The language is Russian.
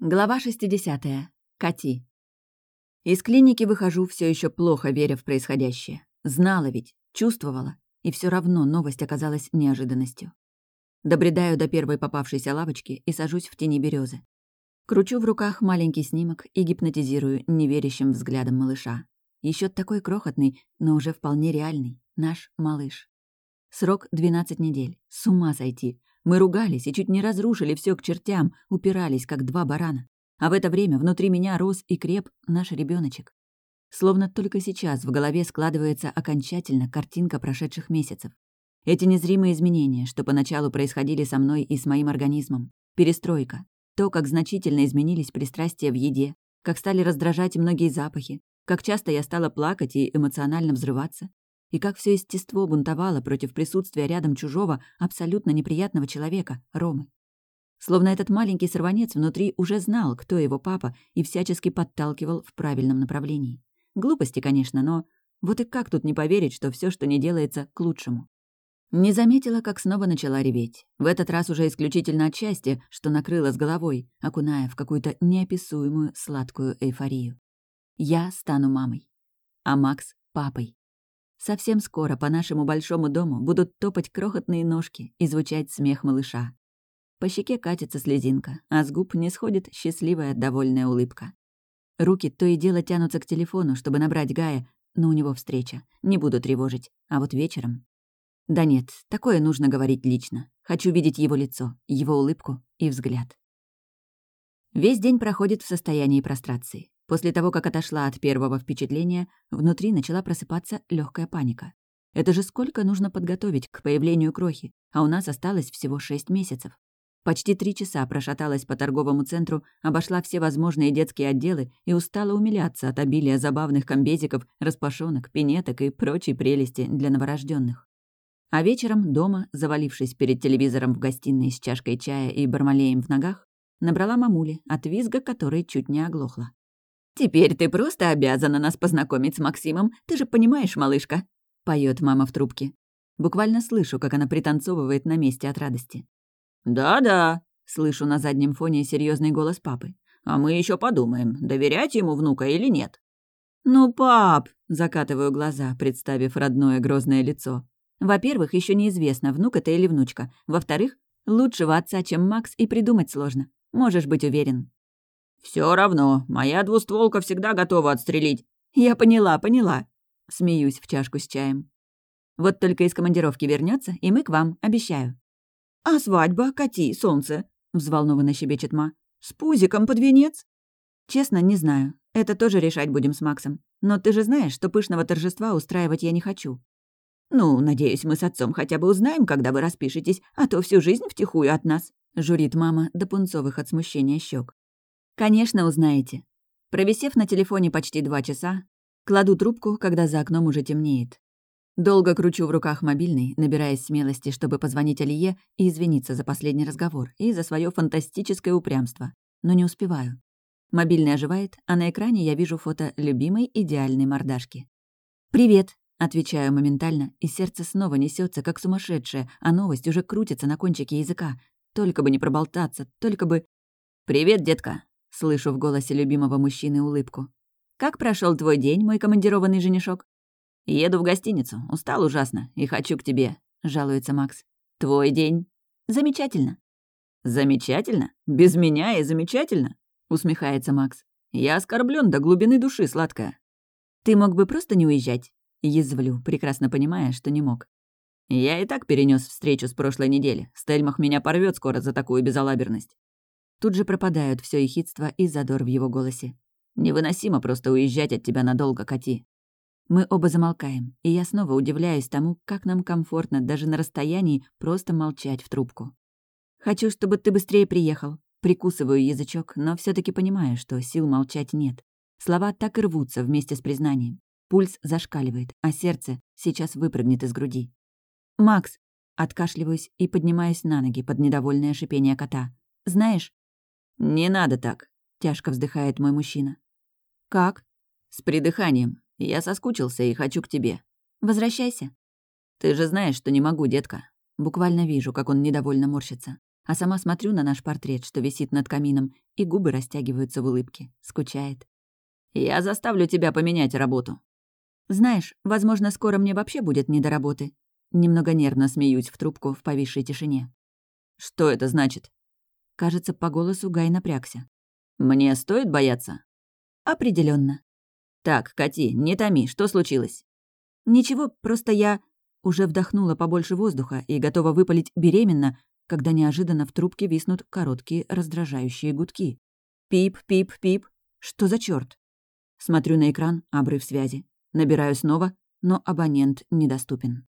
Глава 60. Кати. Из клиники выхожу, все еще плохо веря в происходящее. Знала ведь, чувствовала, и все равно новость оказалась неожиданностью. Добредаю до первой попавшейся лавочки и сажусь в тени березы. Кручу в руках маленький снимок и гипнотизирую неверящим взглядом малыша. Еще такой крохотный, но уже вполне реальный. Наш малыш. Срок 12 недель. С ума сойти. Мы ругались и чуть не разрушили все к чертям, упирались, как два барана. А в это время внутри меня рос и креп наш ребеночек. Словно только сейчас в голове складывается окончательно картинка прошедших месяцев. Эти незримые изменения, что поначалу происходили со мной и с моим организмом. Перестройка. То, как значительно изменились пристрастия в еде, как стали раздражать многие запахи, как часто я стала плакать и эмоционально взрываться, и как все естество бунтовало против присутствия рядом чужого, абсолютно неприятного человека, Ромы. Словно этот маленький сорванец внутри уже знал, кто его папа, и всячески подталкивал в правильном направлении. Глупости, конечно, но вот и как тут не поверить, что все, что не делается, к лучшему? Не заметила, как снова начала реветь. В этот раз уже исключительно от счастья, что накрыла с головой, окуная в какую-то неописуемую сладкую эйфорию. Я стану мамой, а Макс — папой. Совсем скоро по нашему большому дому будут топать крохотные ножки и звучать смех малыша. По щеке катится слезинка, а с губ не сходит счастливая, довольная улыбка. Руки то и дело тянутся к телефону, чтобы набрать Гая, но у него встреча. Не буду тревожить. А вот вечером... Да нет, такое нужно говорить лично. Хочу видеть его лицо, его улыбку и взгляд. Весь день проходит в состоянии прострации. После того, как отошла от первого впечатления, внутри начала просыпаться легкая паника. Это же сколько нужно подготовить к появлению крохи, а у нас осталось всего шесть месяцев. Почти три часа прошаталась по торговому центру, обошла все возможные детские отделы и устала умиляться от обилия забавных комбезиков, распашонок, пинеток и прочей прелести для новорожденных. А вечером дома, завалившись перед телевизором в гостиной с чашкой чая и бармалеем в ногах, набрала мамули, от визга которой чуть не оглохла. «Теперь ты просто обязана нас познакомить с Максимом, ты же понимаешь, малышка», — поет мама в трубке. Буквально слышу, как она пританцовывает на месте от радости. «Да-да», — слышу на заднем фоне серьезный голос папы. «А мы еще подумаем, доверять ему внука или нет». «Ну, пап!» — закатываю глаза, представив родное грозное лицо. Во-первых, еще неизвестно, внук это или внучка. Во-вторых, лучшего отца, чем Макс, и придумать сложно. Можешь быть уверен. Все равно, моя двустволка всегда готова отстрелить. Я поняла, поняла. Смеюсь в чашку с чаем. Вот только из командировки вернется, и мы к вам, обещаю. А свадьба, Кати, солнце, взволнованно щебечет ма. С пузиком под венец? Честно, не знаю. Это тоже решать будем с Максом. Но ты же знаешь, что пышного торжества устраивать я не хочу. Ну, надеюсь, мы с отцом хотя бы узнаем, когда вы распишетесь, а то всю жизнь втихую от нас, журит мама до пунцовых от смущения щек. «Конечно, узнаете». Провисев на телефоне почти два часа, кладу трубку, когда за окном уже темнеет. Долго кручу в руках мобильный, набираясь смелости, чтобы позвонить Алие и извиниться за последний разговор и за свое фантастическое упрямство. Но не успеваю. Мобильный оживает, а на экране я вижу фото любимой идеальной мордашки. «Привет», — отвечаю моментально, и сердце снова несется как сумасшедшее, а новость уже крутится на кончике языка. Только бы не проболтаться, только бы... «Привет, детка», Слышу в голосе любимого мужчины улыбку. «Как прошел твой день, мой командированный женишок?» «Еду в гостиницу. Устал ужасно и хочу к тебе», — жалуется Макс. «Твой день?» «Замечательно». «Замечательно? Без меня и замечательно?» — усмехается Макс. «Я оскорблен до глубины души, сладкая». «Ты мог бы просто не уезжать?» Язвлю, прекрасно понимая, что не мог. «Я и так перенес встречу с прошлой недели. Стельмах меня порвет скоро за такую безалаберность. Тут же пропадают все ехидство и задор в его голосе. «Невыносимо просто уезжать от тебя надолго, Кати». Мы оба замолкаем, и я снова удивляюсь тому, как нам комфортно даже на расстоянии просто молчать в трубку. «Хочу, чтобы ты быстрее приехал». Прикусываю язычок, но все таки понимаю, что сил молчать нет. Слова так и рвутся вместе с признанием. Пульс зашкаливает, а сердце сейчас выпрыгнет из груди. «Макс!» Откашливаюсь и поднимаюсь на ноги под недовольное шипение кота. «Знаешь, «Не надо так», — тяжко вздыхает мой мужчина. «Как?» «С придыханием. Я соскучился и хочу к тебе». «Возвращайся». «Ты же знаешь, что не могу, детка». Буквально вижу, как он недовольно морщится. А сама смотрю на наш портрет, что висит над камином, и губы растягиваются в улыбке. Скучает. «Я заставлю тебя поменять работу». «Знаешь, возможно, скоро мне вообще будет не до работы». Немного нервно смеюсь в трубку в повисшей тишине. «Что это значит?» Кажется, по голосу Гай напрягся. «Мне стоит бояться?» Определенно. «Так, Кати, не томи, что случилось?» «Ничего, просто я...» Уже вдохнула побольше воздуха и готова выпалить беременно, когда неожиданно в трубке виснут короткие раздражающие гудки. Пип, пип, пип. Что за черт? Смотрю на экран, обрыв связи. Набираю снова, но абонент недоступен.